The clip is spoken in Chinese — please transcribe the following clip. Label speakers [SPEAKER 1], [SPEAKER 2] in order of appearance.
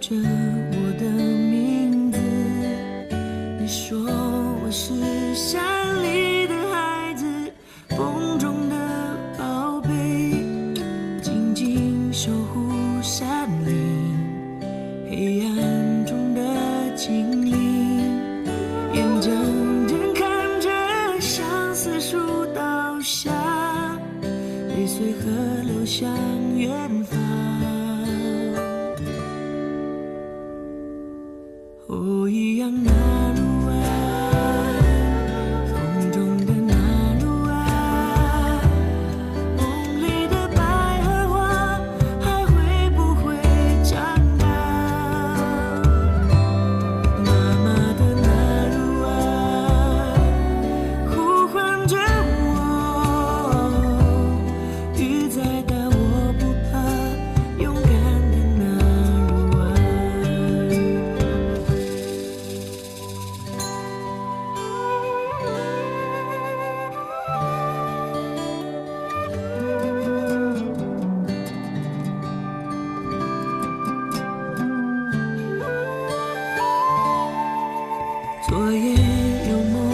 [SPEAKER 1] 着我的名字，你说我是山里的孩子，风中的宝贝，静静守护山林，黑暗中的精灵，眼睁睁看着相思树倒下，泪随河流向远。昨夜有梦